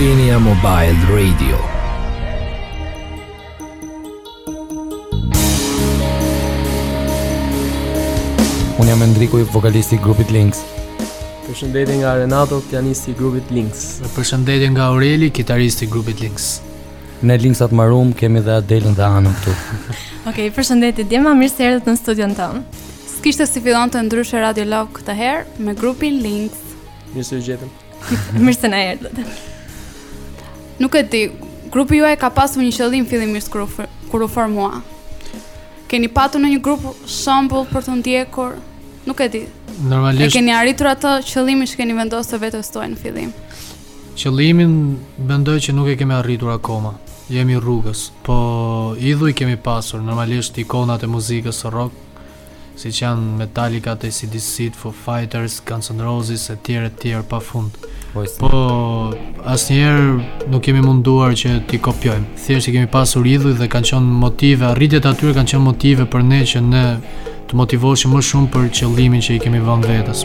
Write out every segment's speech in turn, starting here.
Albania Mobile Radio Unë jam Endriku, vokalisti i grupit Links. Përshëndetje nga Renato, pianisti i grupit Links. Përshëndetje nga Aureli, kitaristi i grupit Links. Ne Linksat mbaruam, kemi dhe Adelën dhe Anën këtu. Okej, okay, përshëndetje djema, mirë se erdhët në studion tonë. S'kishte si fillonte ndryshe Radio Love këtë herë me grupin Links. Mirë se u gjetëm. Mirë se na erdhët. Nuk e di, grupi juaj ka pasur një qëllim fillimisht kur u kur u formua. Keni patur ndonjë grup shembull për ta ndjekur? Nuk e di. Normalisht. E keni arritur atë qëllimin që keni vendosur vetes tuaj në fillim? Qëllimin mendoj që nuk e kemi arritur akoma. Jemi rrugës, po idhuj kemi pasur, normalisht ikonat e muzikës rock, siç janë Metallicat, ACDC-t, Foo Fighters, Guns N' Roses e tjerë e tjerë pa fund. Po, po asnjëherë nuk kemi munduar që t'i kopjojmë. Thjesht i kemi pasur idhuj dhe kanë qenë motive, arritjet e atyre kanë qenë motive për ne që ne të motivoheshim më shumë për qëllimin që i kemi vënë vetes.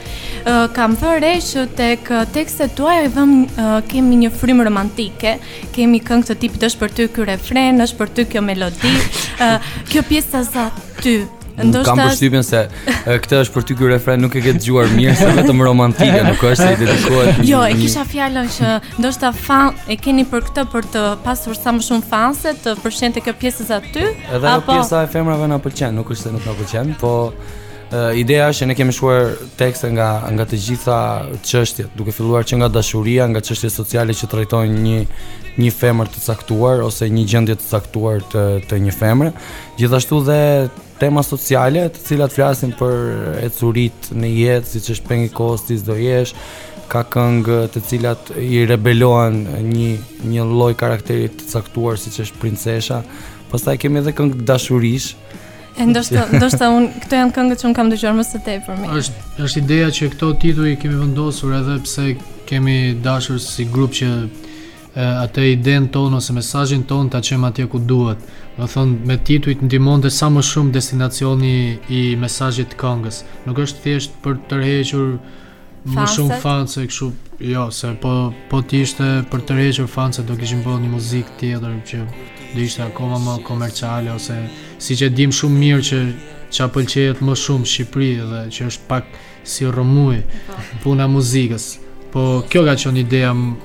Kam vënë re që tek tekstet tuaja ëëm kemi një frymë romantike, kemi këngë të tipit është për ty ky refren, është për ty kjo melodi. Kjo pjesë ta za ty. Ndoshta kam përshtypjen se këtë është për ty ky refren nuk e ke dëgjuar mirë se vetëm romantike, nuk është se i dedikohet. Jo, e kisha fjalën që ndoshta e keni për këtë për të pasur sa më shumë fanse të përshente kjo pjesë za ty. Edhe apo... pjesa e femrave na pëlqen, nuk është se nuk na pëlqen, po Ideja është që ne kemi shkruar tekste nga nga të gjitha çështjet, duke filluar që nga dashuria, nga çështjet sociale që trajtojnë një një femër të caktuar ose një gjendje të caktuar të të një femre, gjithashtu dhe tema sociale, të cilat flasin për ecuritë në jetë, siç është pengi kosi s'do jesh, ka këngë të cilat i rebelohen një një lloj karakteri të caktuar siç është princesha. Pastaj kemi edhe këngë dashurish, E ndoshta ndoshta unë këto janë këngët që unë kam dëgjuar më së tepërmi. Është është ideja që këto tituj i kemi vendosur edhe pse kemi dashur si grup që atë idenë tonë ose mesazhin tonë ta çojmë atje ku duhet. Domethënë me tituj të ndihmonte sa më shumë destinacioni i mesazhit të këngës. Nuk është thjesht për të tërhequr Më shumë fanse kështu, jo, se po po të ishte për të tërhequr fanse do kishim bërë një muzikë tjetër që do ishte akoma më komerciale ose siç e dimë shumë mirë që ça pëlqehet më shumë në Shqipëri dhe që është pak si rrëmujë po. puna e muzikës. Po kjo ka qenë ideja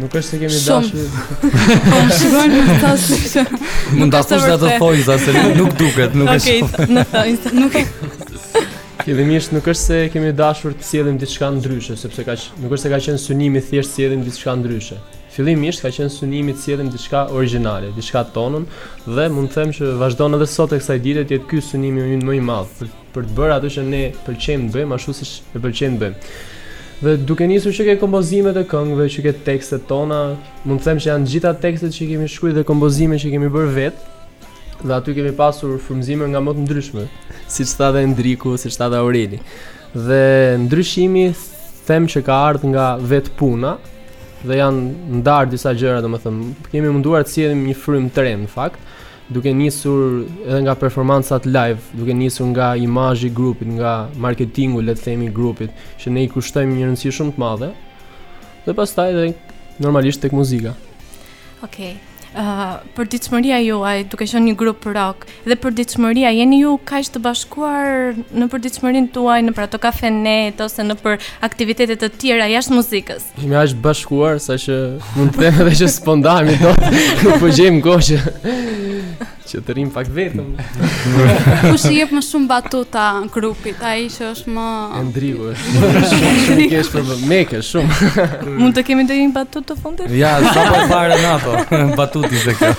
Nuk është se kemi dashur. Po më shkruan në mesazh. Mund ta thuash ato thonjëza se nuk duket, nuk është. Okej, në fakt nuk e. Fillimisht nuk është se kemi dashur të sjellim diçka ndryshe, sepse ka nuk është se ka qenë synimi thjesht të sjellim diçka ndryshe. Fillimisht ka qenë synimi të sjellim diçka origjinale, diçka tonën dhe mund të them që vazhdon edhe sot e kësaj dite të jetë ky synimi ynë më i madh për për të bërë atë që ne pëlqejmë të bëjmë ashtu siç e pëlqejmë të bëjmë. Dhe duke nisur që te kompozimet e këngëve, që te tekstet tona, mund të them që janë gjitha tekstet që kemi shkruar dhe kompozimet që kemi bërë vetë. Dhe aty kemi pasur frymëzime nga më të ndryshme, siç tha dhe Endriku, siç tha dhe Aureli. Dhe ndryshimi them që ka ardhur nga vetë puna dhe janë ndarë disa gjëra, domethënë kemi munduar të sjellim një frymë të re në fakt. duke nisur edhe nga performancat live, duke nisur nga imazhi i grupit, nga marketingu le të themi i grupit, që ne i kushtojmë një rëndësi shumë të madhe. Dhe pastaj edhe normalisht tek muzika. Okej. Okay. Uh, përditshmëria juaj, duke qenë një grup rock, dhe përditshmëria, jeni ju kaq të bashkuar nëpër përditshmërinë tuaj, nëpër ato kafenetë, ose nëpër aktivitete të tjera jashtë muzikës? Jemi aq të bashkuar saqë mund të them edhe që s'po ndahemi dot, s'po gjejmë kohë që që të rrimë pak vetëm. Kush i jep më shumë batuta grupit, ai që është më Endriku. Shumë i kesh për mekë shumë. Mund të kemi ndonjë batutë të fundit? Ja, sa po para nato, batuti se kjo.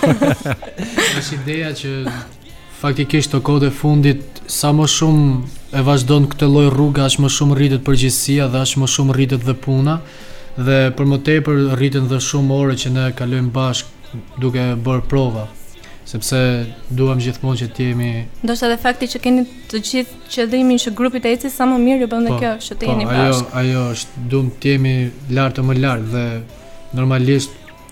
Është ideja që Faktikisht kohët e fundit sa më shumë e vazhdon këtë lloj rruge, aq më shumë rritet përgjegjësia dhe aq më shumë rritet dhe puna dhe për më tepër rriten dhe shumë orë që ne kalojmë bashkë duke bërë prova sepse duam gjithmonë që të jemi ndoshta edhe fakti që keni të gjithë qëllimin që grupi të ecë sa më mirë ju bën dhe po, kjo që të po, jeni bashkë. Ajo ajo është duam të jemi lart e më lart dhe normalisht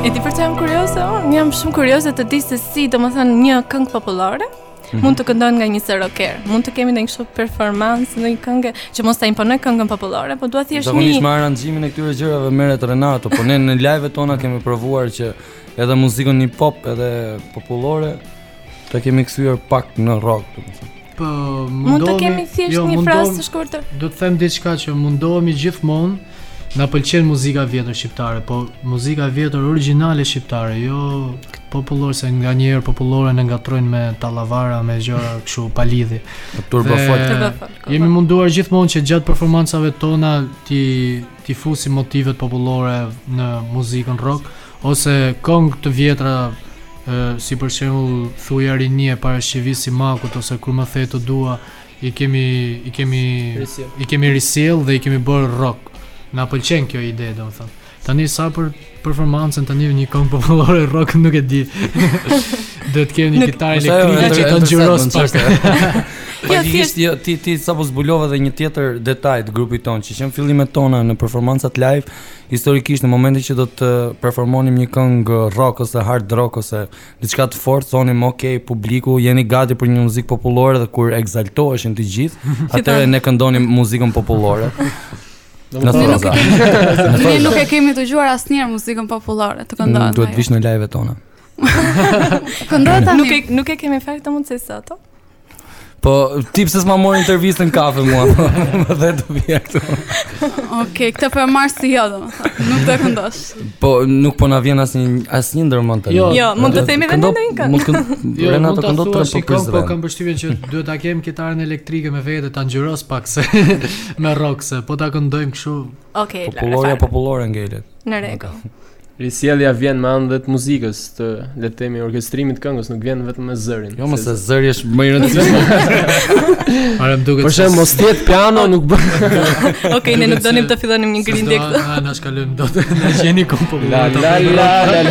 E ti përse jam kurioze, unë jam shumë kurioze të di se si, domethënë, një këngë popullore, mhm. mund të këndohet nga një zë rocker. Mund të kemi ndonjë kështu performancë në një këngë që mos ta imponoj këngën popullore, por dua thjesht një. Domethënë me aranzhimin e këtyre gjërave merret Renato, po ne në live-et tona kemi provuar që edhe muzikën hip hop edhe popullore E kemi kthyer pak në rock, domethënë. Po mundohemi. Mund të kemi thjesht jo, një frazë të shkurtër. Do të them diçka që mundohemi gjithmonë. Na pëlqen muzika e vjetër shqiptare, po muzika e vjetër origjinale shqiptare, jo popullore se nganjëherë populloren e ngatërrojnë me tallavara, me gjëra kështu pa lidhje. Turbo Jemi munduar gjithmonë që gjatë performancave tona t'i t'i fusim motivet popullore në muzikën rock ose këngë të vjetra si për shembull thuja rinie para shtëpisë së Makut ose kur më the të dua i kemi i kemi i kemi risjellë dhe i kemi bërë rock na pëlqen kjo ide domethënë tani sa për Performancën tani një këngë popullore rock nuk e di. Duhet të kemi një kitarë elektrike që ta ngjyros pak. Po ti thjesht jo, ti ti sapo zbulova edhe një tjetër detaj të grupit tonë që në fillimet tona në performancat live, historikisht në momentin që do të performonim një këngë rock ose hard rock ose diçka të fortë, thoshim ok, publiku jeni gati për një muzikë popullore dhe kur ekzaltoheshin të gjithë, atëherë ne këndonim muzikën popullore. Në Stroza. Ne nuk e kemi dëgjuar asnjëherë muzikën popullore të këndojmë. Mm, duhet të vish në live-et tona. Këndoj tani. Nuk e nuk e kemi fare mundësinë sot. Po, ti pse s'ma mori intervistën në kafe mua? Më the të vija këtu. Okej, këtë po e marr si jo, domethënë. Nuk do këndosh. Po nuk po na vjen asnjë asnjë ndër mend tani. Jo, jo mund të themi vetëm ndonjë këngë. Mund të jo, Renato të këndon tre po pres. Po kam përshtypjen që duhet ta kem kitarën elektrike me vete ta ngjyros pak se me rock se po ta këndojmë kështu. Okej. Okay, popullore popullore ngelet. Në rregull. Risjellja vjen me anë të muzikës. të le të themi orkestrimit të këngës nuk vjen vetëm me zërin. Jo, po se zëri është më i rëndësishëm. Ora më duket. Për shemb, mos të jetë piano nuk bën. Okej, ne nuk donim të fillonim një grindje këtu. Ah, na shkalojmë dot. Na jeni kompo. La la la la.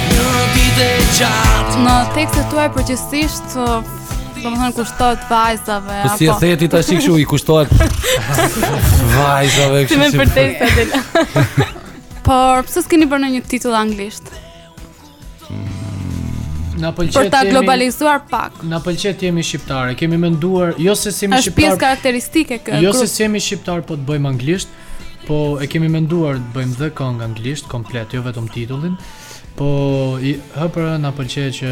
Në tekstet tuaj përgjithsisht Domethënë kushtohet vajzave Po si e theti të ashtë këshu i kushtohet Vajzave kështu Si me përtesë Por pse s'keni bërë ndonjë titull anglisht Na pëlqen për ta globalizuar pak. Na pëlqen të jemi shqiptarë. Kemi menduar jo se s'jemi shqiptarë. Është pjesë karakteristike kjo. Jo se s'jemi shqiptarë, po të bëjmë anglisht. Po e kemi menduar të bëjmë dhe këngë anglisht komplet, jo vetëm titullin. Po hëpërhë na pëlqej që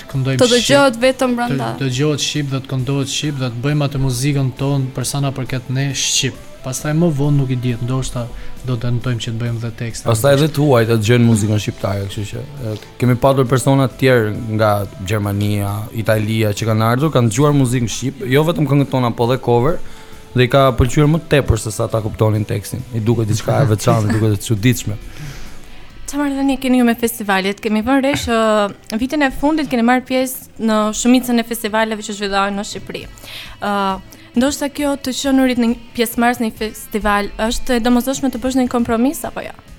të këndojmë shqip. Të dëgjohet vetëm brenda. Të dëgjohet shqip dhe të këndohet shqip dhe të bëjmë atë muzikën tonë për sa na përket ne shqip. Pastaj më vonë nuk i dihet, ndoshta do të tentojmë që të bëjmë dhe tekste. Pastaj edhe të huajt e dëgjojnë muzikën shqiptare, kështu që kemi patur persona të tjerë nga Gjermania, Italia që kanë ardhur, kanë dëgjuar muzikën shqip, jo vetëm këngët tona, po dhe cover. Dhe i ka pëlqyer më tepër se sa ta kuptonin tekstin. I duket diçka e veçantë, duket e çuditshme. Çfarë marrëdhënie keni ju me festivalet? Kemi vënë re që uh, vitin e fundit keni marrë pjesë në shumicën e festivaleve që zhvillohen në Shqipëri. Ë, uh, ndoshta kjo të qenurit pjesëmarrës në një festival është e domosdoshme të bësh një kompromis apo jo? Ja?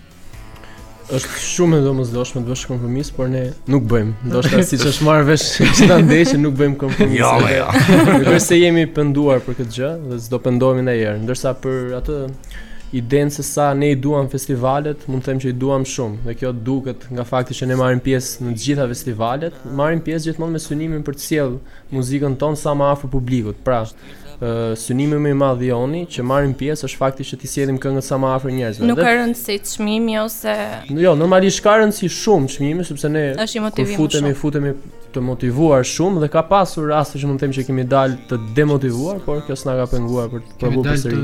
është shumë e domosdoshme të bësh kompromis, por ne nuk bëjmë. Ndoshta siç është marrë vesh që ta ndeshim, nuk bëjmë kompromis. Jo, jo. jo. Nuk është se jemi penduar për këtë gjë dhe s'do pendohemi ndonjëherë. Ndërsa për atë idenë se sa ne i duam festivalet, mund të them që i duam shumë. Dhe kjo duket nga fakti që ne marrim pjesë në të gjitha festivalet, marrim pjesë gjithmonë me synimin për të sjellë muzikën tonë sa më afër publikut. Pra, synimi më i madh i joni që marrim pjesë është fakti që t'i sjellim këngët sa më afër njerëzve. Nuk ka rëndësi çmimi ose Jo, normalisht ka rëndësi shumë çmimi sepse ne kur futemi, futemi të motivuar shumë dhe ka pasur raste që mund të them që kemi dalë të demotivuar, por kjo s'na ka penguar për të provuar përsëri.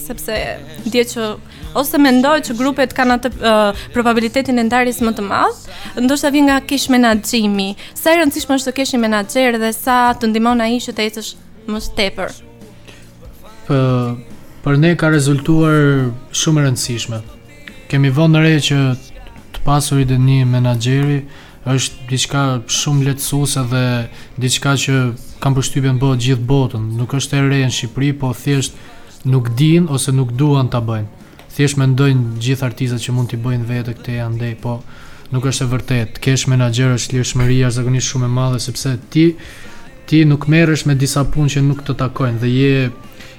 sepse ndiej që ose mendoj që grupet kanë atë uh, probabilitetin e ndarjes më të madh, ndoshta vjen nga keqmenaxhimi. Sa e rëndësishme është të kesh një menaxher dhe sa të ndihmon ai që të ecësh më tepër. Ë për ne ka rezultuar shumë e rëndësishme. Kemi vënë re që të pasurit e një menaxheri Është diçka shumë lehtësuese dhe diçka që kam përshtypjen bëhet gjithë botën. Nuk është e re në Shqipëri, po thjesht nuk dinë ose nuk duan ta bëjnë. Thjesht mendojnë gjithë artistët që mund t'i bëjnë vetë këtej andej, po nuk është e vërtetë. Kesh menaxher është lirshmëria zakonisht shumë e madhe sepse ti ti nuk merresh me disa punë që nuk të takojnë dhe je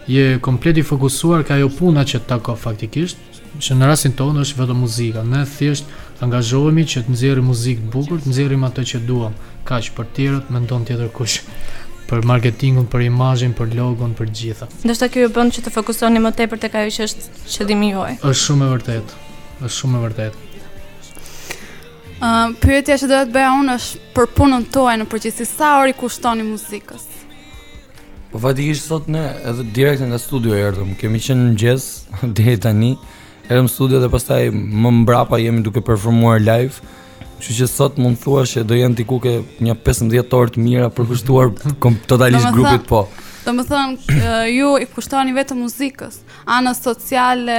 je komplet i fokusuar ke ajo puna që të takon faktikisht që në rastin tonë është vetëm muzika. Ne thjesht angazhohemi që të nxjerrim muzikë të bukur, të nxjerrim atë që duam. Kaq për tjerët mendon tjetërkush. Për marketingun, për imazhin, për logon, për gjitha. Ndoshta kjo ju bën që të fokusoni më tepër tek ajo që është qëllimi juaj. Është shumë e vërtetë. Është shumë e vërtetë. Ë, uh, pyetja që do të bëja unë është për punën tuaj në përgjithësi, sa orë i kushtoni muzikës? Po faktikisht sot ne edhe direkt nga studio erdhëm. Kemi qenë në mëngjes deri tani. Erdhëm në studio dhe pastaj më mbrapa jemi duke performuar live. Kështu që sot mund të thua se do jenë diku ke nja 15 orë të mira përkushtuar totalisht grupit po. Domethënë ju i kushtoni vetëm muzikës, anës sociale,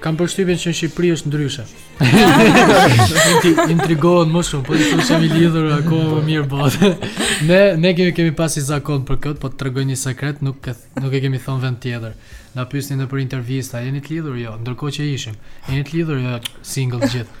Kam përshtypjen që në Shqipëri është ndryshe. Intrigohen më shumë, po të jemi lidhur akoma më mirë bot. Ne ne kemi kemi pas një zakon për këtë, po të tregoj një sekret, nuk e nuk e kemi thënë vend tjetër. Na pyesnin nëpër intervista, jeni të lidhur jo, ndërkohë që ishim. Jeni të lidhur jo, single gjithë.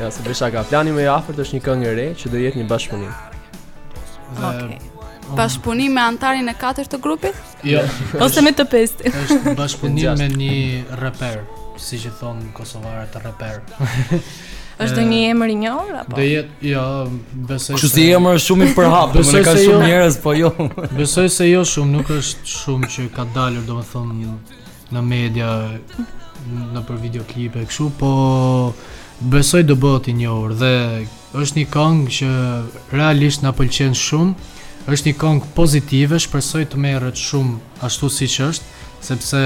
Ja, se besoj ka plani më i afërt është një këngë e re që do jetë një bashkëpunim. Okej. Bashkëpunim me anëtarin e katërt të grupit? Jo. Ose me të pestin. Është bashkëpunim me një reper, siç i thonë kosovarët reper. Është një emër i njohur apo? Do jetë, jo, besoj se. Kështu si emër është shumë i përhapur, domethënë ka shumë jo. njerëz, po jo. Besoj se jo shumë, nuk është shumë që ka dalur, domethënë në media, nëpër videoklipe, kështu, po besoj do bëhet i njohur dhe është një këngë që realisht na pëlqen shumë. Është një këngë pozitive, shpresoj të merret shumë ashtu siç është, sepse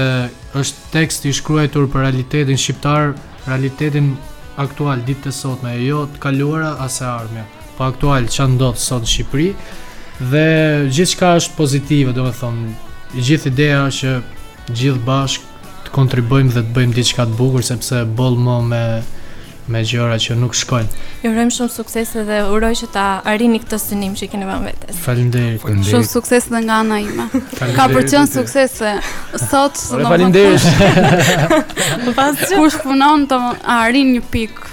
është tekst i shkruar për realitetin shqiptar, realitetin aktual ditë të sotme, jo të kaluara as e ardhmja. po aktual ça ndodh sot në Shqipëri dhe gjithçka është pozitive, domethënë e gjithë ideja është që gjithë bashkë të kontribuojmë dhe të bëjmë diçka të bukur sepse boll mo me me gjëra që nuk shkojnë. Ju urojmë shumë sukses dhe uroj që ta arrini këtë synim që i keni vënë vetes. Faleminderit. Shumë sukses edhe nga ana ime. Ka për të qenë sukses se sot do të Faleminderit. Kush punon do arrijë një pikë.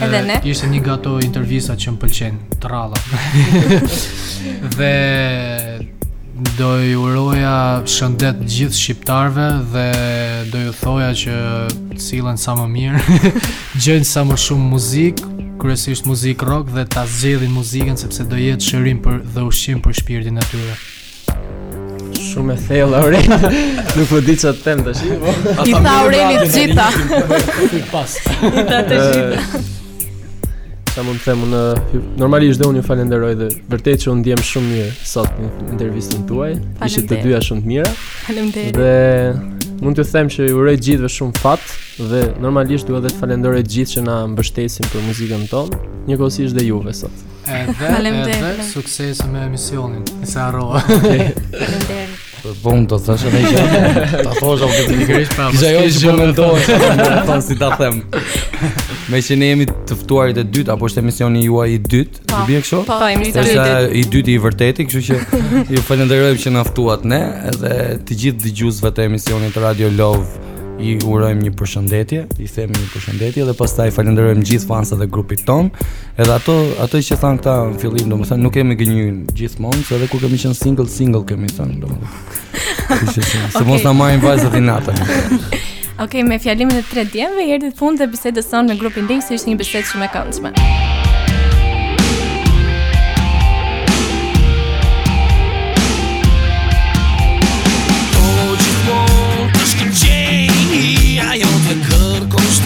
Edhe ne. Ishte një nga ato intervista që më pëlqejnë, të rralla. dhe do i uroja shëndet gjithë shqiptarëve dhe do ju thoja që të sillen sa më mirë, dëgjojnë sa më shumë muzikë, kryesisht muzikë rock dhe ta zgjedhin muzikën sepse do jetë shërim për dhe ushqim për shpirtin e tyre. Shumë e thellë Aurel. Nuk po di çfarë të them tash. Po. I tha Aureli të gjitha. I pas. I tha të gjitha. Sa mund të them unë normalisht dhe unë ju falenderoj dhe vërtet që u ndjemë shumë mirë sot në intervistën tuaj. Ishit të dyja shumë të mira. Faleminderit. Dhe mund t'ju them që ju uroj të gjithëve shumë fat dhe normalisht dua të falenderoj të gjithë që na mbështesin për muzikën tonë, njëkohësisht dhe juve sot. Edhe edhe sukses me emisionin. Se harrova. Faleminderit. Po bom do të thashë një gjë. Ta thosh apo të ngresh pa. Kisha jo që mendoj. Po si ta them. Meqë ne jemi të ftuarit e dytë apo është emisioni juaj i dytë? Po. Bie kështu? Po, emisioni i dytë. Është i dyti i vërtetë, kështu që ju falenderojmë që na ftuat ne dhe të gjithë dëgjuesve të emisionit Radio Love i urojmë një përshëndetje, i themi një përshëndetje dhe pastaj falenderojmë gjithë fansat e grupit tonë. Edhe ato ato që thanë këta në fillim, domethënë nuk kemi gënjyer gjithmonë, se edhe kur kemi qenë single single kemi thënë domethënë. Kështu që se mos na marrin vajzat inat. Ok, me fjalimin e tre djemve, i erdhi fundi dhe bisedës sonë me grupin Dejsi ishte një bisedë shumë e këndshme.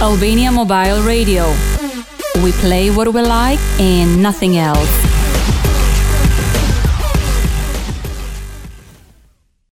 Albania Mobile Radio. We play what we like and nothing else.